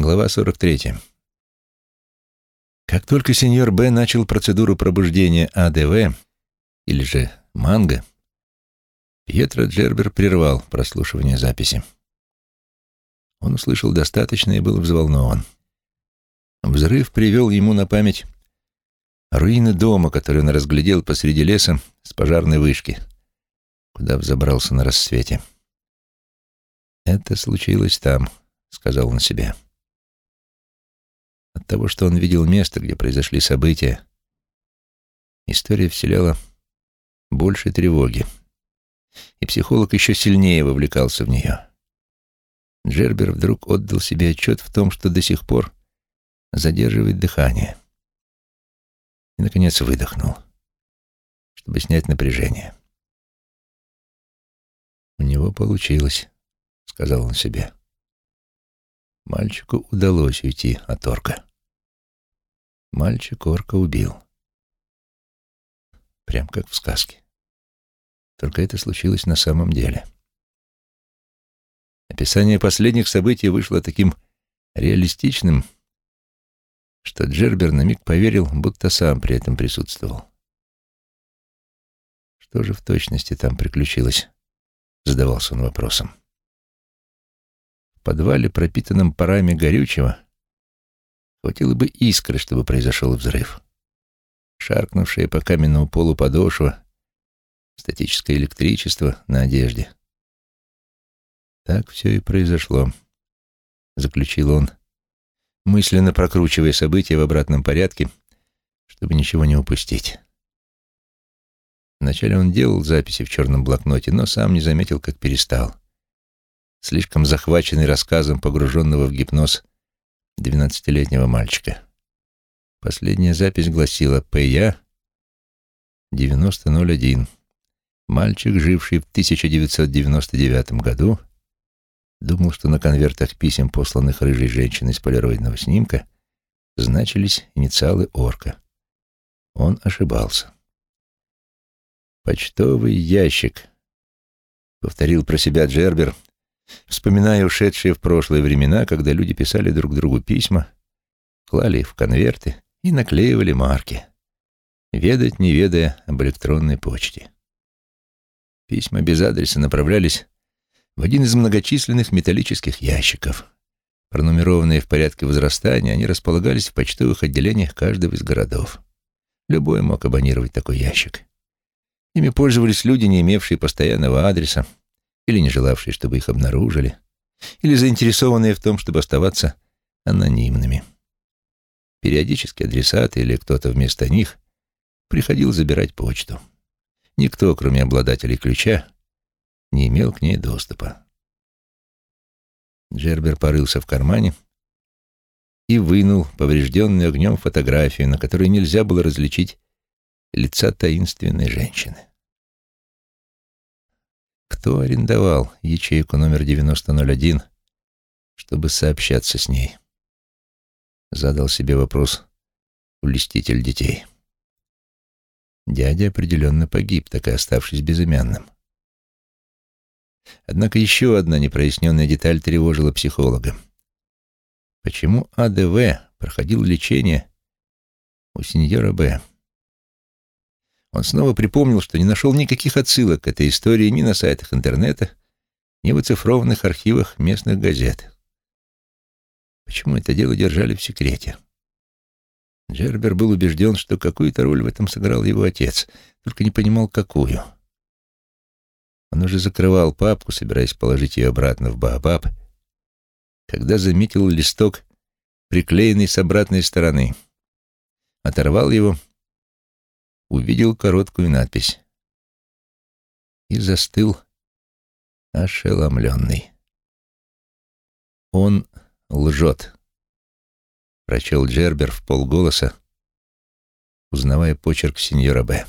Глава 43. Как только сеньор Б начал процедуру пробуждения АДВ, или же манго, Пьетро Джербер прервал прослушивание записи. Он услышал достаточно и был взволнован. Взрыв привел ему на память руины дома, который он разглядел посреди леса с пожарной вышки, куда взобрался на рассвете. «Это случилось там», — сказал он себе. От того, что он видел место, где произошли события, история вселяла больше тревоги, и психолог еще сильнее вовлекался в нее. Джербер вдруг отдал себе отчет в том, что до сих пор задерживает дыхание. И, наконец, выдохнул, чтобы снять напряжение. «У него получилось», — сказал он себе. Мальчику удалось уйти от орка. Мальчик орка убил. Прям как в сказке. Только это случилось на самом деле. Описание последних событий вышло таким реалистичным, что Джербер на миг поверил, будто сам при этом присутствовал. Что же в точности там приключилось? Задавался он вопросом. Подвале, пропитанном парами горючего, хватило бы искры, чтобы произошел взрыв. Шаркнувшая по каменному полу подошва, статическое электричество на одежде — так все и произошло, заключил он, мысленно прокручивая события в обратном порядке, чтобы ничего не упустить. Вначале он делал записи в черном блокноте, но сам не заметил, как перестал. Слишком захваченный рассказом погруженного в гипноз двенадцатилетнего мальчика. Последняя запись гласила «П.Я. 9001. Мальчик, живший в 1999 году, Думал, что на конвертах писем, посланных рыжей женщиной с полироидного снимка, значились инициалы орка. Он ошибался. «Почтовый ящик», — повторил про себя Джербер, вспоминая ушедшие в прошлые времена, когда люди писали друг другу письма, клали их в конверты и наклеивали марки, ведать не ведая об электронной почте. Письма без адреса направлялись в один из многочисленных металлических ящиков. Пронумерованные в порядке возрастания, они располагались в почтовых отделениях каждого из городов. Любой мог абонировать такой ящик. Ими пользовались люди, не имевшие постоянного адреса, или не желавшие, чтобы их обнаружили, или заинтересованные в том, чтобы оставаться анонимными. Периодически адресаты или кто-то вместо них приходил забирать почту. Никто, кроме обладателей ключа, не имел к ней доступа. Джербер порылся в кармане и вынул поврежденную огнем фотографию, на которой нельзя было различить лица таинственной женщины. Кто арендовал ячейку номер 9001, чтобы сообщаться с ней? Задал себе вопрос улеститель детей. Дядя определенно погиб, так и оставшись безымянным. Однако еще одна непроясненная деталь тревожила психолога. Почему АДВ проходил лечение у сеньора Б? Он снова припомнил, что не нашел никаких отсылок к этой истории ни на сайтах интернета, ни в оцифрованных архивах местных газет. Почему это дело держали в секрете? Джербер был убежден, что какую-то роль в этом сыграл его отец, только не понимал, какую. — он уже закрывал папку, собираясь положить ее обратно в Баобаб, когда заметил листок, приклеенный с обратной стороны. Оторвал его, увидел короткую надпись и застыл ошеломленный. «Он лжет», — прочел Джербер в полголоса, узнавая почерк сеньора Б.